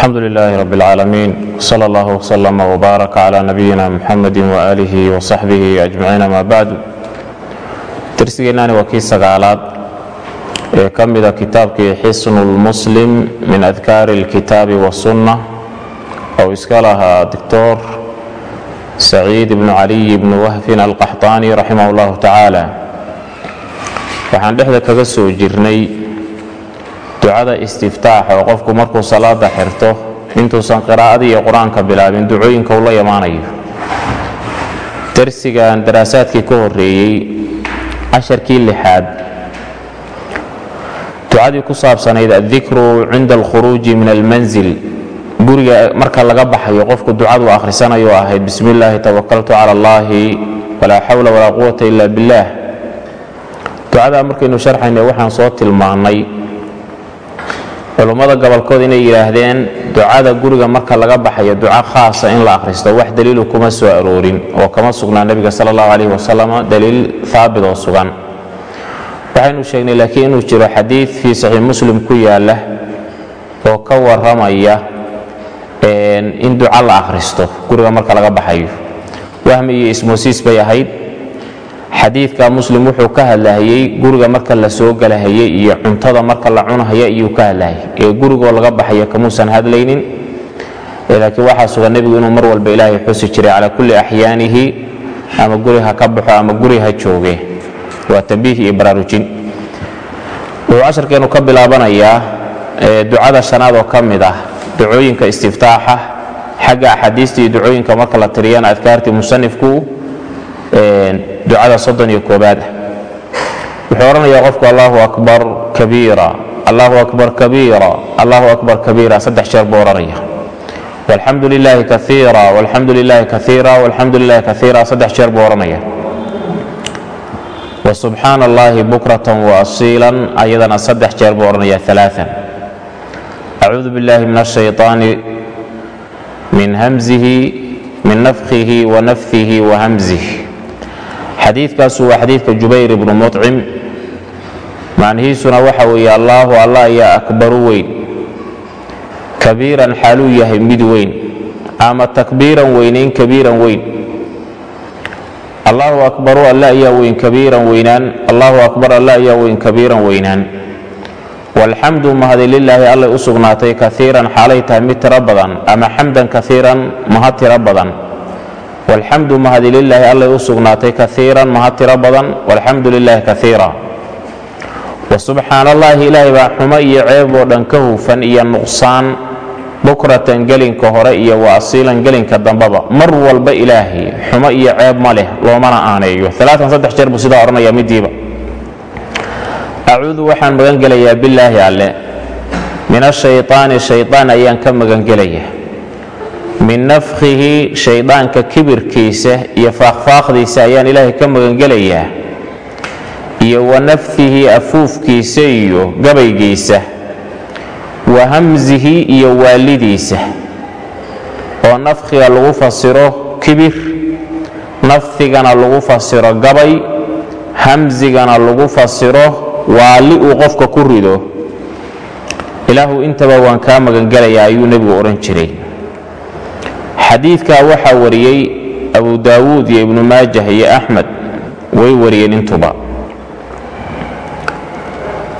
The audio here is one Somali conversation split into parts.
alxamdu lilaahi rab اlcaalamiin wsala allah wslama wbaarak cla nabiyina muxamedi waaalihi wasaxbihi ajmaciin ama bacdu darsigeennaani waa kii sagaalaad ee ka mida kitaabkii xisnu lmuslim min adkaari اlkitaabi wasunna ou iska lahaa doctor saciid ibnu caliy ibnu wahfin alqaxطaani raximah اllahu tacaala waxaan dhexda kaga soo jirnay ducada istiftaax oo qofku markuu salaada xirto intuusan qiraa'ada iyo qur'aanka bilaabin ducooyinka uu la imaanayo darsigan daraasaadkii ka horeeyey casharkii lixaad ducadii ku saabsanayd addikru cinda alkhuruuji min almanzil. Guriga marka laga baxayo qofku ducadu akhrisanayo ahayd bismi illaahi tawakaltu cala allaahi walaa xawla walaa quwata ila billaah. Ducadaa markaynu sharxayna waxaan soo tilmaannay culummada gobolkood inay yidhaahdeen ducada guriga marka laga baxayo duco khaasa in la akhristo wax daliilu kuma soo aroorin. Oo kama sugnaa nebiga sala allahu calayhi wasalam daliil haabit oo sugan. Waxaynu sheegnay laakiin inuu jiro xadiid fii saxiix muslim ku yaalla oo ka warramaya in duco la akhristo guriga marka laga baxayo. Wahmi iyo ismoosiis bay ahayd xadiidka muslim wuxuu ka hadlahayey guriga marka la soo galahayey iyo cuntada marka la cunahaya iyuu ka hadlahayay ee gurigoo laga baxaya kamuusan hadlaynin laakiin waxaa sugan nebigu inuu mar walba ilaahay xusi jiray calaa kulli axyaanihi ama guri ha ka baxo ama guri ha jooge. Waa tambiih iyo baraarujin. Wuxuu casharkeennu ka bilaabanayaa ducada shanaad oo ka mid ah ducooyinka istiftaaxa xagga axaadiista iyo ducooyinka marka la tiriyana adkaartii musanifku ducada soddon iyo koobaad ah wuxuu odhanayaa qofku allahu akbar kabiira allahu akbar kabiira allahu akbar kabiira. Saddex jeer buu odhanaya walxamdu lilaahi kaiira walxamdu lilaahi kaiira walxamdu lilaahi kaiira saddex jeer buu odhanaya wasubxaana allahi bukratan waasiilan ayadana saddex jeer buu odhanaya alaaan acuudu billahi min ashayطaani min hamzihi min nafkihi wa nafhihi wa hamzih xadiidkaasu waa xadiidka jubayr ibnu mucim macnihiisuna waxa weeye allaahu allah ayaa akbaru weyn. Kabiiran xaaluu yahay mid weyn. Ama takbiiran weynayn kabiiran weyn. Allahu akbaru alla ayaa weyn kabiiran weynaan. Allahu akbar alla ayaa weyn kabiiran weynaan. Walxamdu mahadi lilaahi allay u sugnaatay kaiiran xaalay tahay mid tiro badan. Ama xamdan kaiiran mahad tiro badan walxamdu mahadi lilaahi allay u sugnaatay kaiiran mahad tiro badan walxamdu lilaahi kaiira wasubxaan allaahi ilaahay baa xumo iyo ceeb oo dhan ka hufan iyo nuqsaan bukratan gelinka hore iyo wa asiilan gelinka dambaba. Mar walba ilaahay xumo iyo ceeb ma leh loomana aaneeyo. Jeer buu sidaa odhanaya midiiba acuudu waxaan magan gelayaa bilaahi alle. Min ashayطaani shayطaan ayaan ka magan gelaya min nafkhihi shaydaanka kibirkiisa iyo faaqfaaqdiisa ayaan ilaahay ka magangelayaa iyo wa nafhihi afuufkiisa iyo gabaygiisa wa hamsihi iyo waalidiisa oo nafkhiga lagu fasiro kibir nafhigana lagu fasiro gabay hamsigana lagu fasiro waali uu qofka ku rido. Ilaahu intaba waan kaa magangelayaa ayuu nebigu odhan jiray xadiidkaa waxaa wariyey abu daawuud iyo ibnu maajah iyo axmed way wariyeen intuba.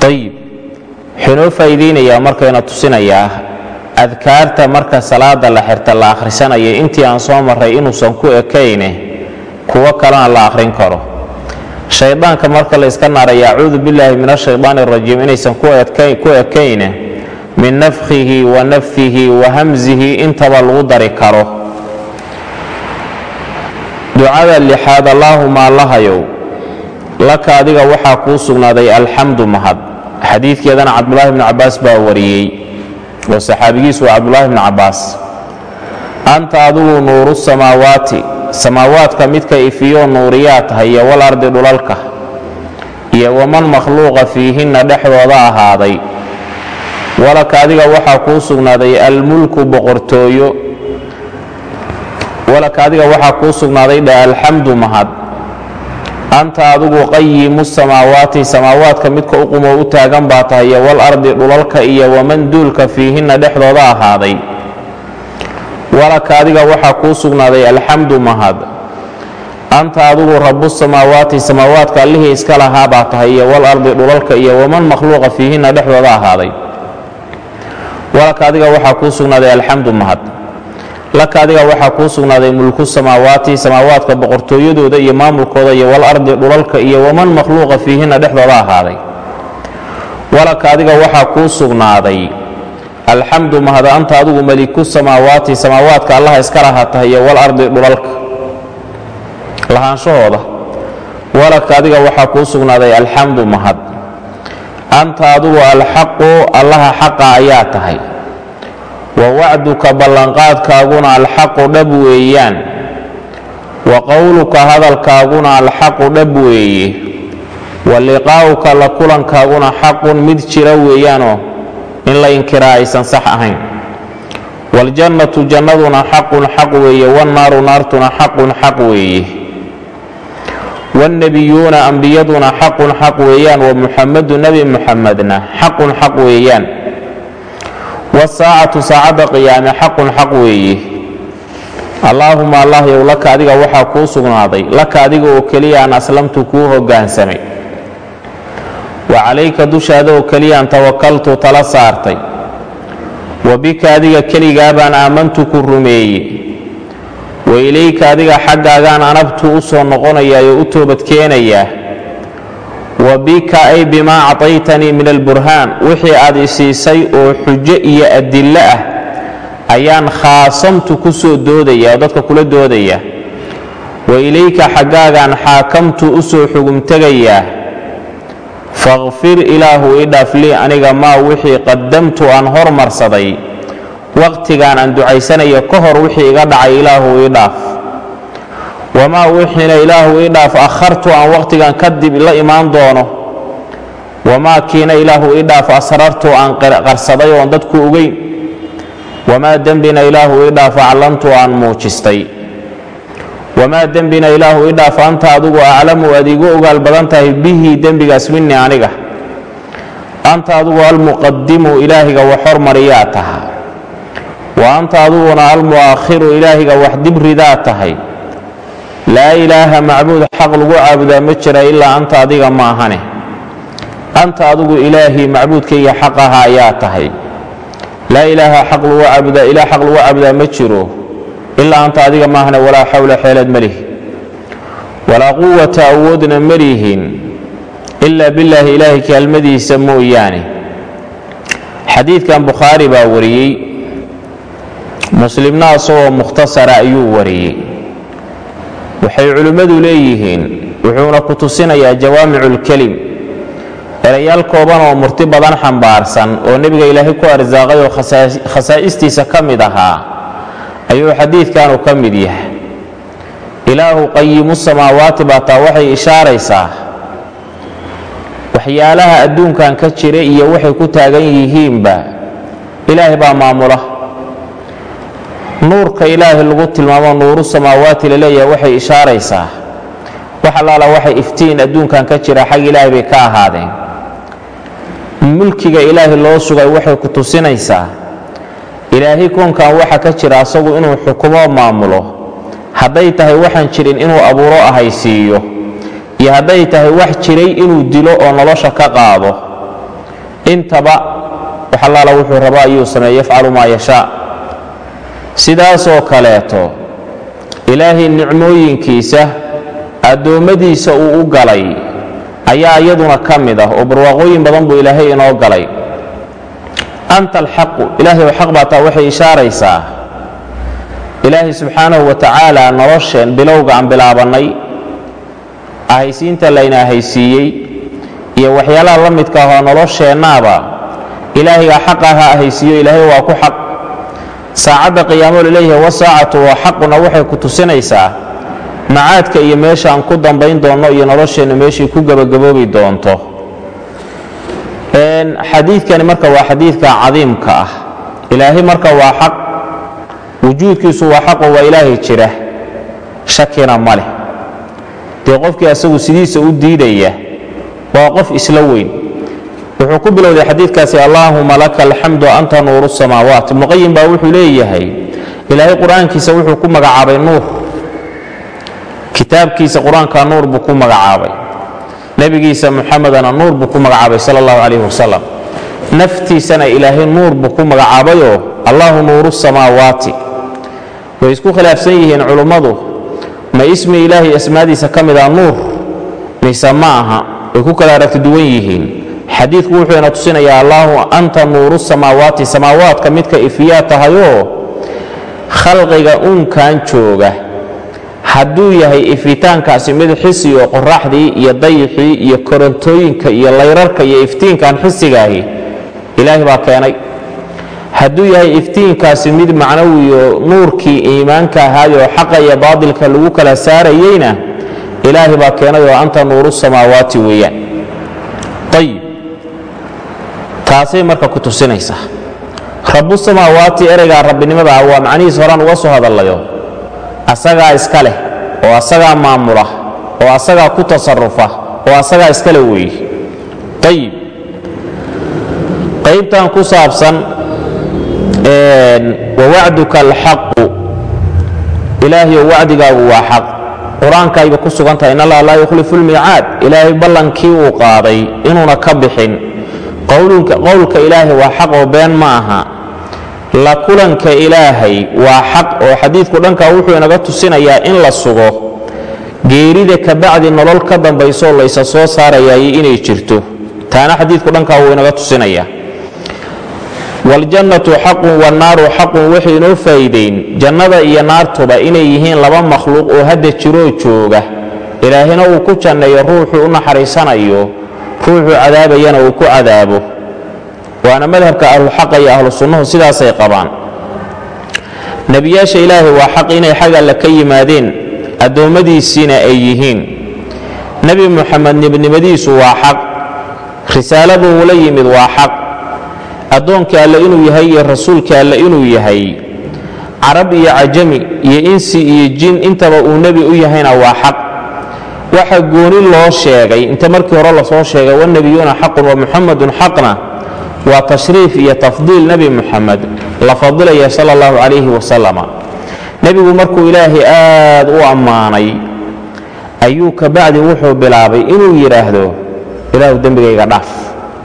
Ayib wuxuu inoo faa'iidaynayaa markayna tusinayaa adkaarta marka salaada la xirta la akhrisanaya intii aan soo marray inuusan ku ekayne kuwo kalena la akhrin karo. Shaydaanka marka la yska naaraya acuudu billaahi min ashayطaan arajiim inaysan ku ekayne min nafkhihi wa nafhihi wa hamsihi intaba lagu dari karo ducada lixaad allaahuma allahayow laka adiga waxaa kuu sugnaaday alxamdu mahad. Xadiidkeedana cabdulaahi bni cabbaas baa wariyey oo saxaabigiisu waa cabdulaahi bni cabbaas. Anta adigu nuuru samaawaati samaawaadka midka ifiyo nuuriyaa tahay iyo wal ardi dhulalka iyo waman makhluuqa fiihinna dhexdooda ahaaday. Walaka adiga waxaa kuu sugnaaday almulku boqortooyo walaka adiga waxaa kuu sugnaaday dha alxamdu mahad. Anta adigu qayimu samaawaati samaawaadka midka u u taagan baa tahay iyo wal ardi dhulalka iyo waman duulka fiihinna dhexdooda ahaaday. Walaka adiga waxaa kuu sugnaaday alxamdu mahad. Anta adigu rabu samaawaati samaawaadka allihii iska lahaa baa tahay iyo walardi dhulalka iyo waman makhluuqa fiihinna dhexdooda ahaaday. Walaka adiga waxaa kuu sugnaaday alxamdu mahad laka adiga waxaa kuu sugnaaday mulku samaawaati samaawaadka boqortooyadooda iyo maamulkooda iyo walardi dhulalka iyo waman makhluuqa fiihinna dhexdooda ahaaday. Walaka adiga waxaa kuu sugnaaday alxamdu mahad anta adigu meliku samaawaati samaawaadka allaha iska lahaa tahay iyo walardi dhulalka. Lahaanshahooda walaka adiga waxaa kuu sugnaaday alxamdu mahad anta adigu alxaqu allaha xaqa ayaa tahay wa wacduka ballanqaadkaaguna alxaqu dhab weeyaan. Wa qowluka hadalkaaguna alxaqu dhab weeye wa liqaa'uka la kulankaaguna xaqun mid jira weeyaanoo in la inkiraa aysan sax ahayn. Waljannatu jannaduna xaqun xaq weeye wannaaru naartuna xaqun xaq weeye wannebiyuuna ambiyaduna xaqun xaq weeyaan wa muxamadu nebi muxamedna xaqun xaq weeyaan wasaacatu saacadda qiyaame xaqun xaq weeye allaahuma allah yow laka adiga waxaa kuu sugnaaday laka adiga oo keliya aan aslamtu kuu hoggaansamay wa calayka dushaada oo keliyaan tawakaltu tala saartay wa bika adiga keligaa baan aamantu ku rumeeye wa ilayka adiga xaggaagaan anabtu u soo noqonayaa oo u toobadkeenayaa wa bika ay bimaa actaytanii min alburhaan wixii aad isiisay oo xujo iyo adillo ah ayaan khaasamtu ku soo doodaya oo dadka kula doodaya. Wa ilayka xaggaagaan xaakamtu u soo xugumtegayaa fakfir ilaahu ii dhaaf lii aniga maa wixii qadamtu aan hormarsaday. Waqtigaan aan ducaysanayo ka hor wixii iga dhacay ilaahu ii dhaaf wamaa wixiina ilaahu ii dhaaf akhartu aan waqtigan kadib la imaan doono. Wamaa kiina ilaahu ii dhaaf asrartu aan qarsaday oon dadku ogeyn. Wamaa dembina ilaahu ii dhaaf aclantu aan muujistay. Wamaa dembina ilaahu ii dhaaf anta adigu aclamu aad iigu ogaal badan tahay bihi dembigaas minii aniga. Anta adigu almuqadimu ilaahiga wax hormariyaa taha wa anta adiguna almu'aakhiru ilaahiga wax dibridaa tahay laa ilaaha macbuud xaq lagu caabudaa ma jira ilaa anta adiga ma ahane anta adigu ilaahii macbuudkayga xaq aha ayaa tahay. Laa ilaaha xaq lagu caabudaa ilaah xaq lagu caabudaa ma jiro ilaa anta adiga maahane walaa xawla xeelad ma lihi. Walaa quwata awoodna ma lihin ilaa billaahi ilaahay kaalmadiisa mooyaane. Xadiidkan bukhaari baa wariyey muslimna isagoo mukhtasara ayuu wariyey waxay culimmadu leeyihiin wuxuuna ku tusinayaa jawaamicu lkelim erayaal kooban oo murti badan xambaarsan oo nebiga ilaahay ku arsaaqay oo khasaa'istiisa ka mid ahaa ayuu xadiidkanu ka mid yahay. Ilaahu qayimu samaawaati baa taa waxay ishaaraysaa waxyaalaha adduunkan ka jira iyo waxay ku taagan yihiinba ilaahay baa maamula nuurka ilaahay lagu tilmaamo nuuru samaawaati la leeyahay waxay ishaaraysaa. Wax allaala waxay iftiin adduunkan ka jira xag ilaahay bay ka ahaadeen. Mulkiga ilaahay loo sugay waxay ku tusinaysaa ilaahay koonkan waxa ka jira asagu inuu xukumo maamulo. Hadday tahay waxaan jirin inuu abuuro ahaysiiyo iyo hadday tahay wax jiray inuu dilo oo nolosha ka qaado. Intaba wax allaala wuxuu rabo ayuu sameeye yafcalu maa yashaa sidaasoo kaleeto ilaahay nicmooyinkiisa addoommadiisa uu u galay ayaa iyaduna ka mid ah oo barwaaqooyin badan buu ilaahay inoo galay. Anta alxaqu ilaahay xaq baa taa waxay ishaaraysaa ilaahay subxaanahu wa tacaala nolosheen bilowga aan bilaabannay ahaysiinta layna ahaysiiyey iyo waxyaalaha la midka ahoo nolosheennaaba ilaahaygaa xaq aha ahaysiiyo ilaahay waa ku xaq saacadda qiyaamo la leeyahay wasaacatu waa xaquna waxay ku tusinaysaa macaadka iyo meesha aan ku dambayn doonno iyo nolosheennu meeshay ku gebagaboobi doonto. Xadiidkani marka waa xadiidka cadiimka ah. Ilaahay marka waa xaq wujuudkiisu waa xaqo waa ilaahay jira. Shakina ma leh. Dee qofkii asagu sidiisa u diidaya waa qof isla weyn wuxuu ku bilowday xadiidkaasi allaahuma laka alxamdu anta nuuru samaawaat. Ibnuqayim baa wuxuu leeyahay ilaahay qur'aankiisa wuxuu ku magacaabay nuur. Kitaabkiisa qur'aanka nuur buu ku magacaabay. Nebigiisa muxamedana nuur buu ku magacaabay sal allahu calayh wasalam naftiisana ilaahay nuur buu ku magacaabayoo allahu nuuru samaawaati. Way isku khilaafsan yihiin culummadu ma ismi ilaahay asmaadiisa ka mid a nuur? Mise ma aha? Way ku kala aragti duwan yihiin xadiidku wuxuu ina tusinayaa allahu anta nuuru samaawaati. Samaawaadka midka ifiyaa tahayoo khalqiga uunkan jooga. Hadduu yahay ifitaankaasi mid xisi oo qoraxdii iyo dayixii iyo korontooyinka iyo layrarka iyo iftiinkan xisigaahi ilaahay baa keenay. Hadduu yahay iftiinkaasi mid macnawiyo nuurkii iimaanka ahaayoo xaqa iyo baadilka lagu kala saarayeyna ilaahay baa keenay oo anta nuuru samaawaati weeyaan ayib taasay marka ku tusinaysaa rabu samaawaati ereygaa rabbinimada ah waa macnihiis horaan uga soo hadallayo asagaa iska leh oo asagaa maamula oo asagaa ku tasarufa oo asagaa iskale weeye ayib qaybtan ku saabsan wawacduka alxaqu. Ilaahayo wacdigaagu waa xaq. Qur'aankaayba ku sugan tahay in allah laa yukhlifu lmiicaad ilaahay ballankii uu qaaday inuuna ka bixin qowlka ilaahay waa xaq oo been ma aha. La kulanka ilaahay waa xaq oo xadiidku dhankaa wuxuu inaga tusinayaa in la sugo. Geerida kabacdi nolol ka dambaysoo laysa soo saarayay inay jirto. Taana xadiidku dhankaa wuu inaga tusinaya. Waljannatu xaqun wannaaru xaqun waxay inoo faa'iideyn jannada iyo naartuba inay yihiin laba makhluuq oo hadda jiroo jooga. Ilaahina uu ku janneeyo ruuxuu u naxariisanayo ruuxuu cadaabayana uu ku cadaabo. Waana madhabka ahluxaqa iyo ahlu sunnuhu sidaasay qabaan. Nebiyaasha ilaahay waa xaq inay xag alle ka yimaadeen addoommadiisiina ay yihiin. Nebi muxamed nebnimadiisu waa xaq risaaladu uu la yimid waa xaq addoonkii alle inuu yahay iyo rasuulkii alle inuu yahay. Carab iyo cajami iyo insi iyo jin intaba uu nebi u yahayna waa xaq waxa gooni loo sheegay inta markii hore la soo sheegay wanebiyuuna xaqun wa muxamadun xaqna. Waa tashriif iyo tafdiil nebi muxamed la fadilaya sala allahu calayhi wasalama nebigu markuu ilaahay aad u ammaanay ayuu kabacdi wuxuu bilaabay inuu yidhaahdo ilaahu dembigayga dhaaf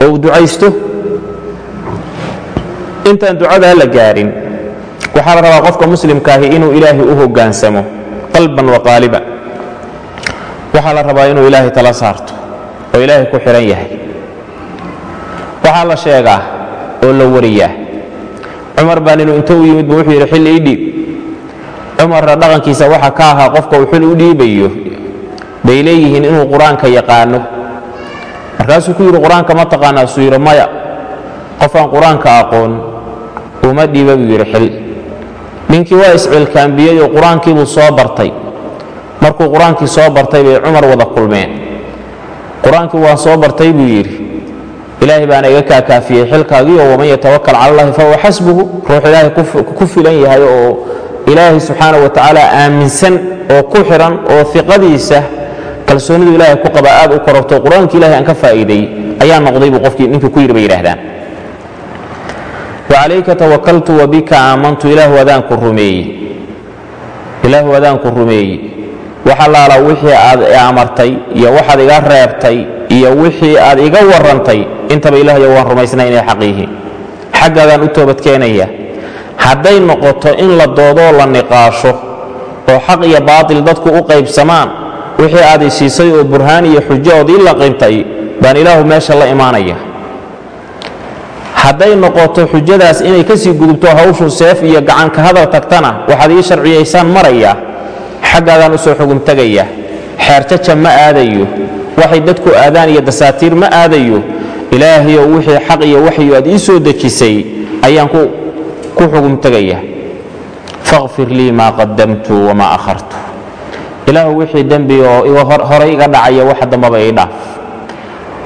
oo uu ducaysto? Intaan ducadaa la gaarin. Waxaa la rabaa qofka muslimkaahi inuu ilaahay u hoggaansamo qalban wa qaaliba waxaa la rabaa inuu ilaahay tala saarto oo ilaahay ku xidhan yahay. Waxaa la sheegaa oo la wariyaa. Cumar baa inuu inta u yimid buu wuxuu yidhi xilli ii dhiib. Cumarna dhaqankiisa waxa ka ahaa qofka uu xil u dhiibayo. Bay leeyihiin inuu qur'aanka yaqaano. Markaasuu ku yidhi qur'aanka ma taqaanaa suu yidhi maya. Qofaan qur'aanka aqoon. Uma dhiiba buu yidhi xil ninkii waa iscilkaambiyey oo qur'aankii buu soo bartay markuu qur'aankii soo bartay bay cumar wada kulmeen. Qur'aankii waan soo bartay buu yidhi ilaahay baana iga kaakaafiyey xilkaagii oo waman yatawakal cala allahi fahuwa xasbuhu. Ruux ilaahay ku filan yahay oo ilaahay subxaana wa tacaala aaminsan oo ku xidhan oo iqadiisa kalsoonidu ilaahay ku qaba aad u kororto qur'aankii ilahay aan ka faa'iiday ayaa noqday buu qofkii ninkii ku yidhi bay yidhaahdaan. Wacalayka tawakaltu wabika aamantu ilaahu adaanku rumeeye ilaahu adaanku rumeeye wax allaala wixii aad amartay iyo waxaad iga reebtay iyo wixii aad iga warrantay intaba ilaahayo waan rumaysnay inay xaq yihiin. Xaggaagaan u toobadkeenaya hadday noqoto in la doodoo la niqaasho oo xaq iyo baatil dadku u qaybsamaan wixii aad i siisay oo burhaan iyo xujo ood ii la qibtay baan ilaahu meesha la imaanaya. Hadday noqoto xujadaas inay ka sii gudubto hawshu seef iyo gacanka hadal tagtana waxaad ii sharciyaysaan maraya xaggaagaan u soo xugum tegaya xeerjaja ma aadayo. Waxay dadku aadaan iyo dasaatiir ma aadayo. Ilaahayow wixii xaq iyo waxyu aad ii soo dejisay ayaan ku xugum tegaya faqfir lii maa qadamtu wamaa akhartu. Ilaahu wixii dembi oo horay iga dhacaya waxa dambaba ii dhaaf.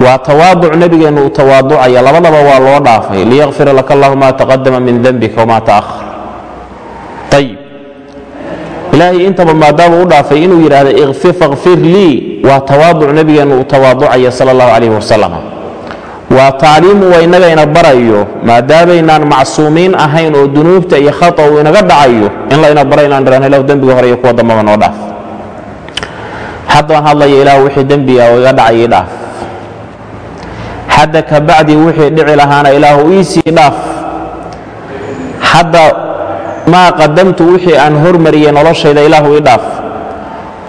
Waa tawaaduc nebigeennu uu tawaaducaya. Labadaba waa loo dhaafay. Liyakfira laka allahu ma taqadama min dembika wamaa ta'ahar ilaahay intaba maadaama u dhaafay inuu yidhaahdo fakfir lii waa tawaaduc nebigeennu uu tawaaducaya sala allahu calayh wasalam waa tacliimu waa innaga ina barayo maadaamaynaan macsuumiin ahayn oo dunuubta iyo khata uu inaga dhacayo in layna bara inaan dhiraan ilahu dembiga hore iyo kuwa dambaba noo dhaaf. Haddaan hadlaya ilaah wixii dembi ah oo iga dhacay ii dhaaf. Hadda ka wixii dhici lahaana ilaahu iisii dhaaf. Hadda maa qadamtu wixii aan hormariyey noloshayda ilaahu ii dhaaf.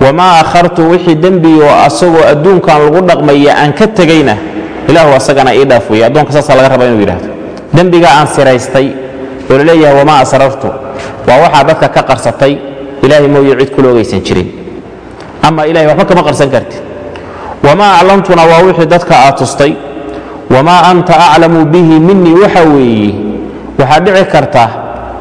Wamaa akhartu wixii dembi oo asagoo adduunkan lagu dhaqmaya aan ka tegayna ilaahu asagana ii dhaaf weeye addoonka saasaa laga rabaa inuu yidhaahdo. Dembigaa aan siraystay oo la leeyahay wamaa asrartu. Waa waxaa dadka ka qarsatay ilaahay mooye cid kula ogaysan jirin. Ama ilahay waxba kama qarsan kartid wamaa aclamtuna waa wixii dadka aad tustay. Wamaa anta aclamu bihi minii waxa weeye. Waxaad dhici karta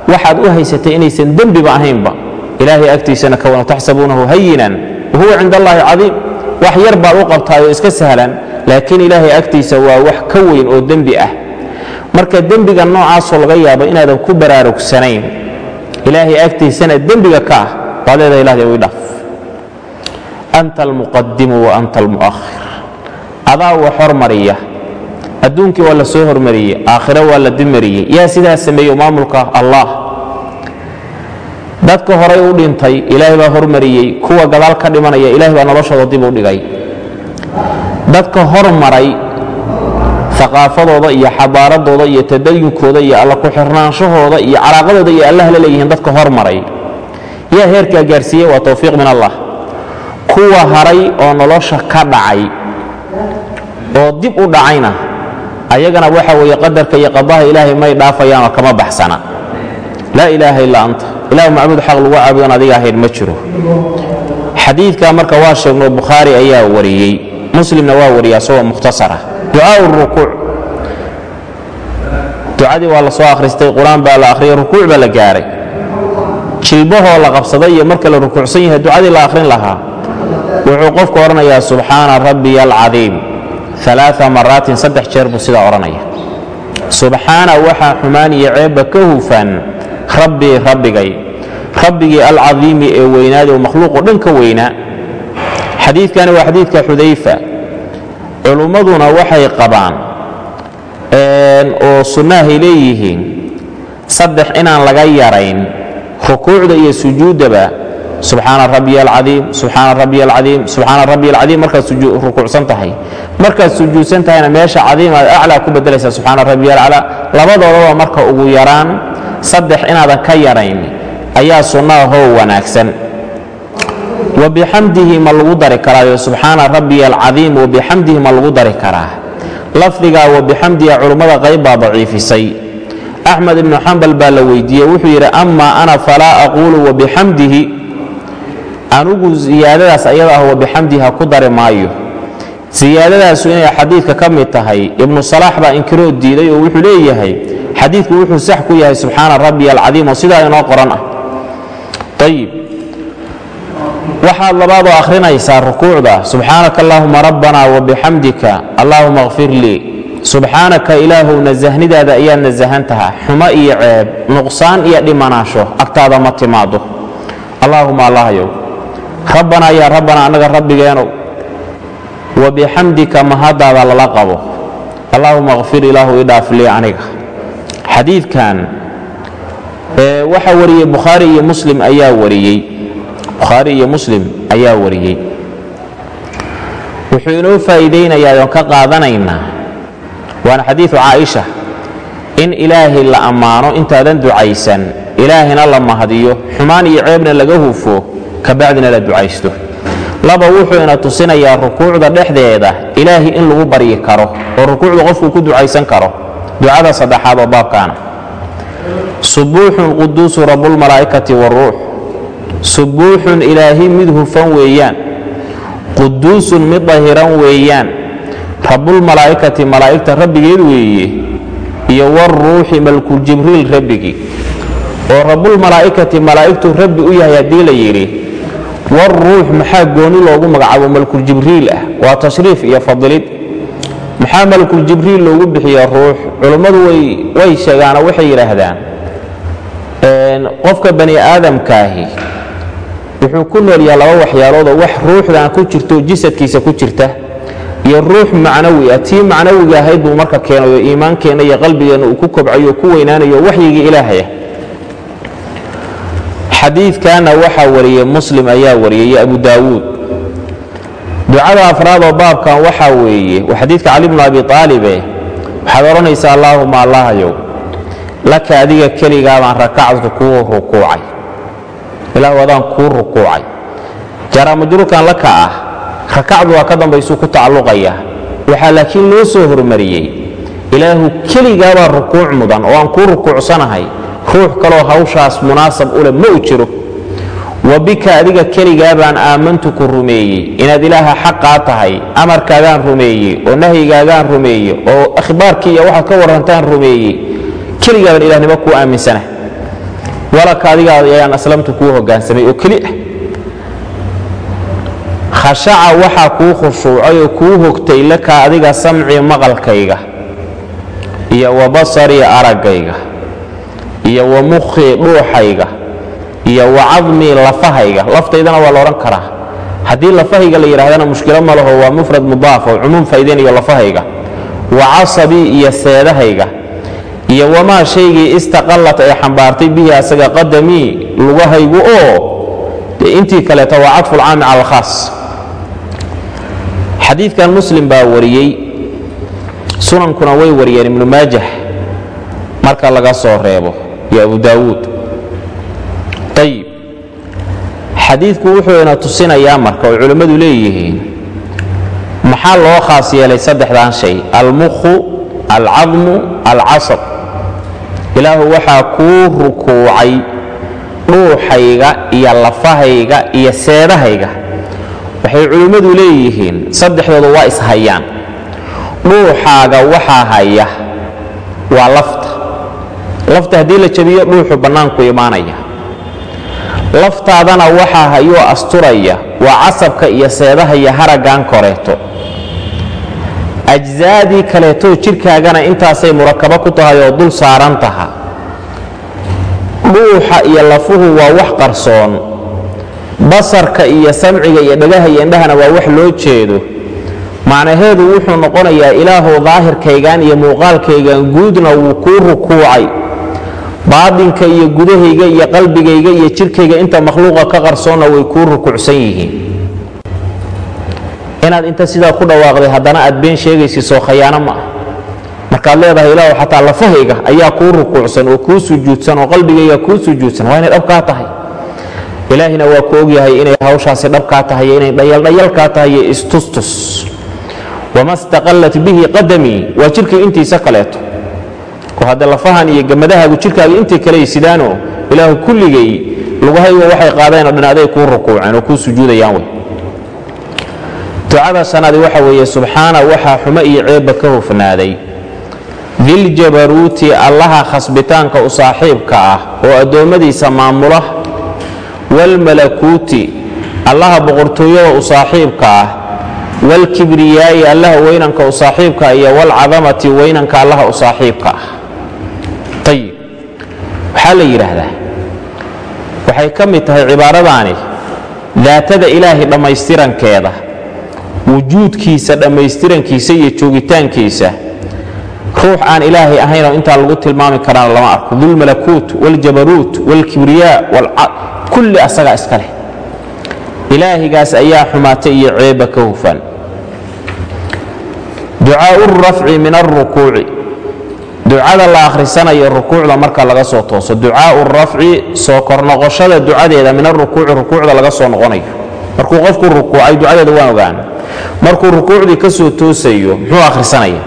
waxaad u haysatay inaysan dembiba ahaynba. Ilaahay agtiisana ka wan taxsabuunahu hayinan wahuwa cind allaahi cadiim. Wax yar baad u qabtaayoo iska sahlan laakiin ilaahay agtiisa waa wax ka weyn oo dembi ah. Marka dembiga noocaasoo laga yaabo inaadan ku baraarugsanayn ilaahay agtiisana dembiga ka ah baad leedahay ilahay ii dhaaf. Anta almuqadimu wa anta almu'ahir adaa wax hormariya adduunkii waa la soo hormariyey aakhiro waa la dimariyey. Yaa sidaa sameeyo maamulka allah. Dadka horay u dhintay ilaahay baa hormariyey. Kuwa gadaal ka dhimanaya ilahay baa noloshooda dib u dhigay. Dadka hormaray aqaafadooda iyo xadaaradooda iyo tadayunkooda iyo alla ku-xirnaanshahooda iyo calaaqadooda iyo allah la leeyihiin dadka hormaray yaa heerkaa gaarsiiye waa towfiiq min allah. Kuwa haray oo nolosha ka dhacay oo dib u dhacayna ayagana waxa weeye qadarka iyo qadaha ilaahay may dhaafayaanoo kama baxsana. Laa ilaaha illaa anta. Ilahu macbuud xaq lagu caabudan adiga ahayn ma jiro. Xadiidka marka waa sheegno bukhaari ayaa wariyey. Muslimna waa wariya asagoo mukhtasara ducaau rukuuc. Ducadii waa la soo akhristay qur'aan baa la akhriyay rukuuc baa la gaaray. Jilbahoo la qabsaday iyo marka la rukuucsan yahay ducadii la akhrin lahaa wuxuu qofku odhanayaa subxaana rabbiya alcadiim aa maraatin saddex jeer buu sidaa odhanaya subxaana waxaa xumaan iyo ceebba ka hufan rabbii rabbigay. Rabbigii alcadiimi ee weynaada oo makhluuqo dhan ka weynaa xadiidkani waa xadiidka xudayfa. Culummaduna waxay qabaan oo sunnahay leeyihiin saddex inaan laga yarayn rukuucda iyo sujuuddaba subxaana rabbiy alcadiim subxaana rabbiy alcadiim subxaana rabbiy alcadiim markaad rukuucsan tahay. Markaad sujuudsan tahayna meesha cadiim aad aclaa ku beddelaysaa subxaana rabbiy alcalaa labadoodaba marka ugu yaraan. Saddex inaadan ka yarayn ayaa sunnahoo wanaagsan. Wabixamdihi ma lagu dari karaayo subxaana rabbiy alcadiim wabixamdihi ma lagu dari karaa. Lafdigaa wabixamdiha culummada qayb baa daciifisay. Axmed ibnu xambal baa la weydiiyey wuxuu yidhi amaa ana falaa aquulu wabixamdihi anugu siyaadadaas ayada ah wabixamdiha ku dari maayo. Siyaadadaasu inay xadiidka ka mid tahay ibnu salaax baa inkiroo diiday oo wuxuu leeyahay xadiidku wuxuu sax ku yahay subxaana rabbiy alcadiim oo sidaa inoo qoran ah. Ayib waxaad labaadoo akhrinaysaa rukuucda subxaanaka allaahuma rabbana wabixamdika allaahuma kfir lii. Subxaanaka ilaahow nasahnidaada ayaad nasahan taha xumo iyo ceeb nuqsaan iyo dhimanaasho agtaada ma timaado allaahuma allahyow rabbanaa yaa rabbanaa annaga rabbigeenow wabixamdika mahaddaada lala qabo. Allaahuma kfir ilaahu idhaaf lii aniga. Xadiidkan waxaa wariyey bukhaari iyo muslim ayaa wariyey bukhaari iyo muslim ayaa wariyey wuxuu inoo faa'iidaynayaa oon ka qaadanaynaa. Waana xadiidu caaisha. In ilaahay la ammaano intaadan ducaysan ilaahayna la mahadiyo xumaan iyo ceebna laga hufo kabacdina la ducaysto. Laba wuxuu ina tusinayaa rukuucda dhexdeeda ilaahay in lagu baryi karo oo rukuucda qofku ku ducaysan karo. Ducada saddexaad oo baabkaana. Subuuxun quduusu rabbulmalaa'ikati waruux subuuxun ilaahi mid hufan weeyaan. Quduusun mid dahiran weeyaan. Rabbulmalaa'ikati malaa'igta rabbigeed weeye iyo waruuxi malkuljibriil rabbigii oo rabbulmalaa'ikati malaa'igtuu rabbi u yahay haddii la yidhi waruux maxaa gooni loogu magacaabo malkuljibriil ah waa tashriif iyo fadilid maxaa malkuljibriil loogu bixiya ruux culummadu way sheegaano waxay yidhaahdaan qofka bani aadamkaahi wuxuu ku noolyaha laba waxyaaloodoo wax ruuxdan ku jirto jisadkiisa ku jirta iyo ruux macnawi ah tii macnawiga ahayd buu marka keenayo iimaankeenna iyo qalbigeenna uu ku kobcayo ku weynaanayo waxyigii ilaahaya xadiidkanna waxaa wariyey muslim ayaa wariyey iyo abu daawuud. Ducada afraadoo baabkan waxaa weeye waa xadiidka cali bnu abi aalibe waxaad odhanaysaa allaahuma allahayow laka adiga keligaa baan rakactu kuu rukuucay ilaah adaan kuu rukuucay. Jaramajruurkan laka ah rakacdu waa ka dambaysuu ku tacalluqaya. Waxaa laakiin loo soo hormariyey ilaahu keligaabaa rukuuc mudan oo aan kuu rukuucsanahay ruux kaloo hawshaas munaasab u leh ma u jiro. Wa bika adiga keligaa baan aamantu ku rumeeyey inaad ilaaha xaqaa tahay amarkaagaan rumeeyey oo nahyigaagaan rumeeyey oo akhbaarkii iyo waxaad ka warrantaan rumeeyey keligaa baan ilahnimo kuu aaminsana. Walaka adiga ayaan aslamtu kuu hoggaansamay oo keli ah. Khashaca waxaa kuu khushuucay oo kuu hogtay laka adiga samcii maqalkayga iyo wa basarii araggayga iyo wa mukhii dhuuxayga iyo wa cadmii lafahayga. Laftaydana waa la odhan karaa. Haddii lafahayga la yidhahdana mushkilo ma laho waa mufrad mudaaf oo cumuum faa'iidaynayo lafahayga. Wa casabii iyo seedahayga. Iyo wamaa shaygii istaqallat ay xambaartay bihi asaga qadamii lugahaygu oo dee intii kaleeta waa cadfu lcaami cala xadiidkan muslim baa wariyey sunankuna way wariyeen ibnu maajah marka laga soo reebo iyo abu daawuud ayib xadiidku wuxuu ina tusinayaa marka oo culimmadu leeyihiin maxaa loo khaas yeelay saddexdan shay? Almukhu alcadmu alcasab. Ilaahu waxaa kuu rukuucay dhuuxayga iyo lafahayga iyo seedahayga waxay culimmadu leeyihiin saddexdooda waa ishayaan dhuuxaaga waxaa haya waa lafta lafta haddii la jabiyo dhuuxu bannaanku imaanaya. Laftaadana waxaa hayoo asturaya waa casabka iyo seedaha iyo haraggan koreeto. Ajsaadii kaleetoo jidhkaagana intaasay murakabo ku tahay oo dul saaran taha. Dhuuxa iyo lafuhu waa wax qarsoon. Basarka iyo samciga iyo dhagaha iyo indhahana waa wax loo jeedo. Macnaheedu wuxuu noqonayaa ilaahow daahirkaygan iyo muuqaalkaygan guudna wuu kuu rukuucay baadinka iyo gudahayga iyo qalbigayga iyo jidhkayga inta makhluuqa ka qarsoonna way kuu rukuucsan yihiin. Inaad inta sidaa ku dhawaaqday haddana aad been sheegaysid soo khayaano ma ah markaad leedahay ilaahu xataa lafahayga ayaa kuu rukuucsan oo kuu sujuudsan oo qalbigayga kuu sujuudsan. Waa inay dhabkaa tahay. Ilaahina waa ku ogyahay inay hawshaasi dhabkaa tahay inay dhayaldhayalkaa tahay iyo istustus. Wama staqallat bihi qadamii waa jidhkay intiisa kaleeto oo hadde lafahan iyo gamadahaagu jidhkaaga intii kale sidaanoo ilaahu kulligay lugahayga waxay qaadeenoo dhan aday kuu rukuuceen oo kuu sujuudayaan wey ducada waxa weeye subxaana waxaa xumo iyo ceebba ka hufnaaday. Diljabaruuti allaha khasbitaanka u saaxiibka ah oo addoommadiisa maamula. Walmalakuuti allaha boqortooyada u saaxiibka ah. Walkibriyaa'i allaha weynanka u saaxiibka iyo walcadamati weynanka allaha u saaxiibka ah waxaa la yidhaahdaa waxay ka mid tahay cibaaradaani daatada ilaahay dhammaystirankeeda wujuudkiisa dhammaystirankiisa iyo joogitaankiisa ruux aan ilaahay ahaynoo intaa lagu tilmaami karaan lama arko dulmalakuut waljabaruut walkibriyaa kulli asagaa iska leh. Ilaahigaas ayaa xumaatay iyo ceebba ka hufan. Ducaau rafci min alrukuuci ducada la akhrisanayo rukuucda marka laga soo tooso. Ducaau rafci soo kornoqoshada ducadeeda min arukuuci rukuucda laga soo noqonayo. Markuu qofku rukuucay ducadeeda waan ogaan. Markuu rukuucdii ka soo toosayo muxuu akhrisanaya?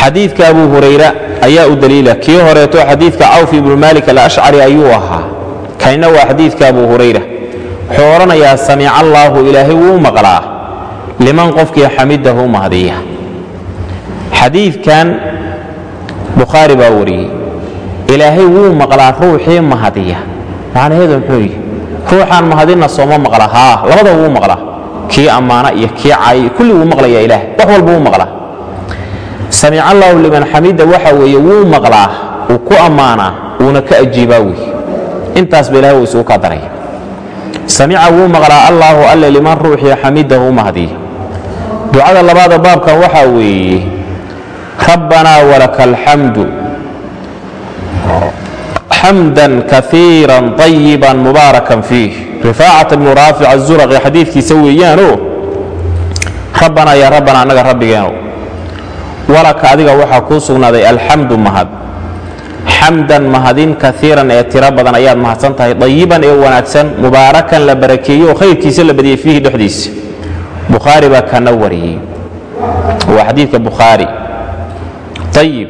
Xadiidka abu hurayra ayaa u daliila. Kii horeeto xadiidka cawf ibnu malik alashcari ayuu ahaa. Kanina waa xadiidka abu hurayra. Wuxuu odhanayaa samica allaahu ilaahay wuu maqlaa. Liman qofkii xamidahu mahdiya xadiidkan bukhaari baa wariyey. Ilaahay wuu maqlaa ruuxii mahadiya. Macnaheedu muxuu yihi ruuxaan mahadinna sooma maqla. Haa labada wuu maqlaa kii ammaana iyo kii caayay kulli wuu maqlayaa ilaah. Wax walba wuu maqlaa. Samic allaahu liman xamida waxa weeye wuu maqlaa wuu ku ammaanaa wuuna ka ajiibaa wey intaasba ilahay wuu isugu kaa daraya samica wuu maqlaa allaahu alle liman ruuxii xamidahu mahdiya ducada labaada baabkan waxaa weeye rabbanaa walaka alxamdu xamdan kaiira طayiba mubaarakan fiih rifaacat bnu raafic azuraqi xadiidkiisa weeyaano rabbanaa yaa rabbanaa annaga rabbigeeno walaka adiga waxaa kuu sugnaaday alxamdu mahad xamdan mahadin kaiiran ee tiro badan ayaad mahadsan tahay dayiban ee wanaagsan mubaarakan la barakeeyo khayrkiisa la badiyey fiihi dhexdiisa bukhaari baa kana wariyey waa xadiidka bukhaari ayib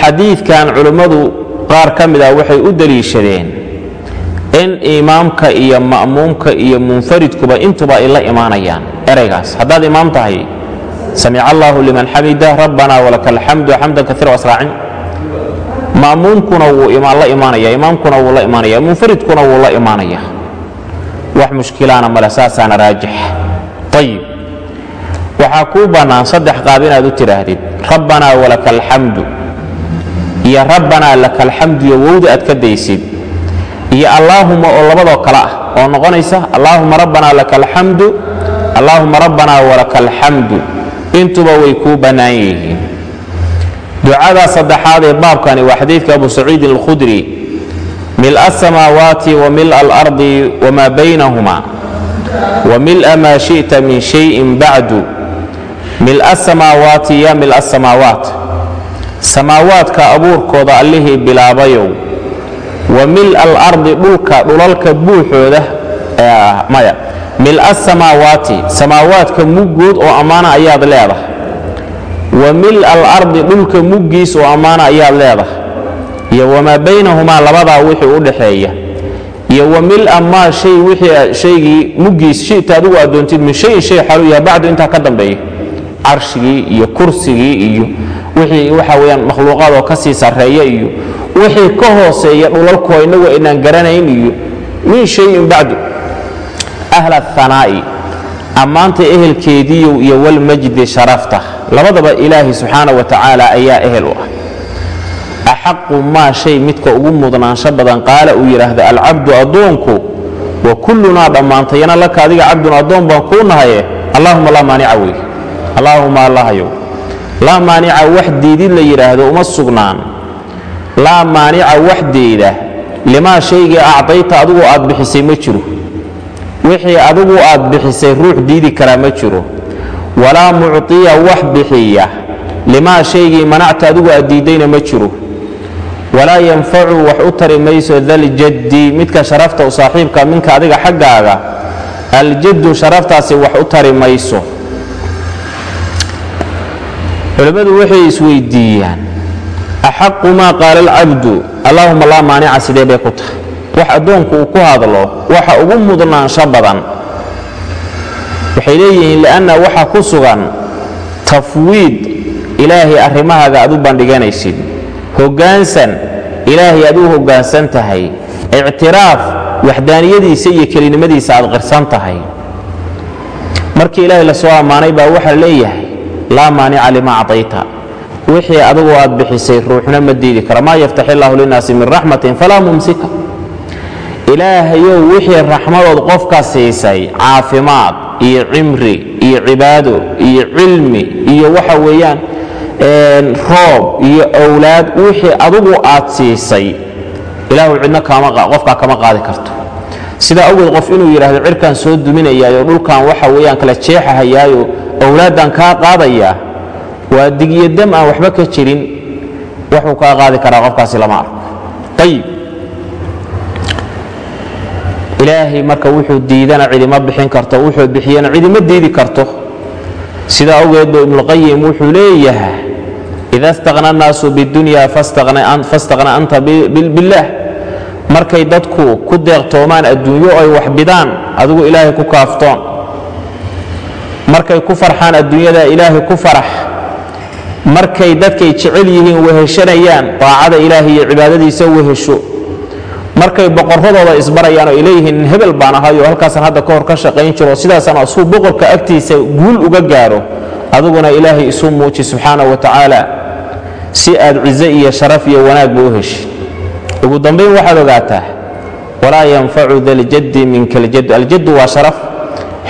xadiidkan culimmadu qaar ka mid ah waxay u deliishadeen in imaamka iyo ma'muumka iyo munfaridkuba intuba ay la imaanayaan eraygaas. Haddaad imaam tahay samic allaahu liman xamida rabbanaa walaka alxamdu xamdan kaiira wasraacin ma'muumkuna wuu la imaanaya imaamkuna wuu la imaanaya munfaridkuna wuu la imaanaya wax mushkilaana male saasaana raajix. Ayib waxaa kuu bannaan saddex qaab inaad u tidhaahdid. Rabbanaa walaka alxamdu iyo rabbanaa laka alxamdu iyo wowda aad ka daysid. Iyo allaahuma oo labadoo kale ah oo noqonaysa allaahuma rabbanaa laka alxamdu allaahuma rabbanaa walaka alxamdu intuba way kuu bannaan yihiin. Ducada saddexaad ee baabkani waa xadiidka abu saciidin alkhudri. Mil asamaawaati wa mil alardi wamaa baynahuma. Wa mila maa shi'ta min shayin bacdu mil asamaawaati ya mil asamaawaat samaawaadka abuurkooda allihii bilaabayow. Wa mil alardi dhulka dhulalka buuxooda maya. Mil asamaawaati samaawaadka muggood oo ammaana ayaad leedahay wa mil alardi dhulka muggiis oo ammaana ayaad leedahay iyo wamaa baynahumaa labadaa wixii u dhaxeeya. Iyo wa mila maa shay wixii shaygii muggiis shita adigu aad doontid min shayin shay xaluu yahay bacdu intaa ka dambeeya carshigii iyo kursigii iyo wixii waxa weyaan makhluuqaadoo ka sii sarreeya iyo wixii ka hooseeya dhulalkoo innagu aynaan garanayn iyo min shayin bacdu. Ahla ahanaa'i ammaanta ehelkeediiyow iyo walmajdi sharafta. Labadaba ilaahi subxaana wa tacaala ayaa ehel u ah. Axaqu maa shay midka ugu mudnaansho badan qaala uu yidhaahda alcabdu addoonku wa kullunaa dhammaantayana laka adiga cabdun addoon baan kuu nahaye allaahuma laa maanica wey allaahuma allahayow laa maanica wax diidid la yidhaahdo uma sugnaan. Laa maanica wax deeda limaa shaygii acdayta adigu aad bixisay ma jiro. Wixii adigu aad bixisay ruux diidi karaa ma jiro. Walaa mucطiya wax bixiya limaa shaygii manacta adigu aad diiddayna ma jiro. Walaa yanfacu wax u tari mayso daljaddi midka sharafta u saaxiibka minka adiga xaggaaga. Aljaddu sharaftaasi wax u tari mayso culimmadu waxay isweydiiyaan axaqu maa qaala alcabdu allaahuma laa maanica sidee bay ku tahay? Wax addoonku uu ku hadlo waxa ugu mudnaansho badan. Waxay leeyihiin lianna waxa ku sugan tafwiid ilaahay arrimahaaga aad u bandhiganaysid. Hoggaansan ilaahay aad u hoggaansan tahay. Ictiraaf waxdaaniyadiisa iyo kelinimadiisa aad qirsan tahay. Markii ilaahay la ammaanay baa waxaa leeyahay laa maanica lima acطayta wixii adigu aad bixisay ruuxna ma diidi kara. Maa yaftax illaahu linnaasi min raxmatin falaa mumsika. Ilaahayow wixii raxmadood qofka siisay caafimaad iyo cimri iyo cibaado iyo cilmi iyo waxa weeyaan roob iyo owlaad wixii adigu aad siisay ilaahu cidna qofkaa kama qaadi karto. Sidaa awgeed qof inuu yidhaahdo cirkaan soo duminayaayo dhulkan waxa weeyaan kala jeexahayaayo owlaaddan kaa qaadayaa waa digyo dam aan waxba ka jirin wuxuu kaa qaadi karaa qofkaasi lama arko. Ayib ilaahay marka wuxuu diidana cidima bixin karto wuxuu bixiyana cidima diidi karto. Sidaa awgeed bu ibnuqayim wuxuu leeyahay ida istaqna annaasu bidunya fastaqna anta billaah markay dadku ku deeqtoomaan adduunyo ay wax bidaan adigu ilaahay ku kaaftoon markay ku farxaan adduunyada ilaahay ku farax. Markay dadkay jecel yihiin weheshanayaan daacada ilaahay iyo cibaadadiisa wehesho. Markay boqorradooda isbarayaan oo ay leeyihiin hebel baan ahayo halkaasaan hadda ka hor ka shaqayn jiro sidaasaan asuu boqorka agtiisa guul uga gaaro. Adiguna ilaahay isu muuji subxaana wa tacaala si aad cize iyo sharaf iyo wanaagba u heshi ugu dambayn waxaad ogaataa walaa yanfacu daljaddi minka aljaddu aljaddu waa sharaf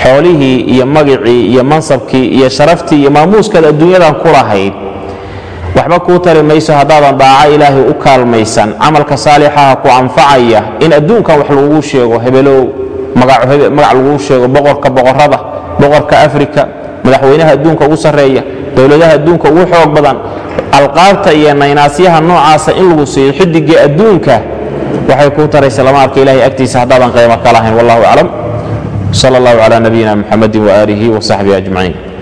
xoolihii iyo magicii iyo mansabkii iyo sharaftii iyo maamuuskaad adduunyadan ku lahayd. Waxba kuu tari mayso haddaadan daaco ilaahay u kaalmaysan camalka saalixaha ku anfacaya in adduunkan wax laguu sheego hebelow magac laguu sheego boqorka boqorada boqorka afrika madaxweynaha adduunka ugu sarreeya dowladaha adduunka ugu xoog badan alqaabta iyo naynaasyaha noocaasa in lagu siiyo xidigii adduunka waxay kuu taraysa lama arka ilahay agtiisa haddaadan qiimo ka lahayn wallahu aclam sal allahu cala nabiyina muxamadi waaalihi wasaxbihi ajmaciin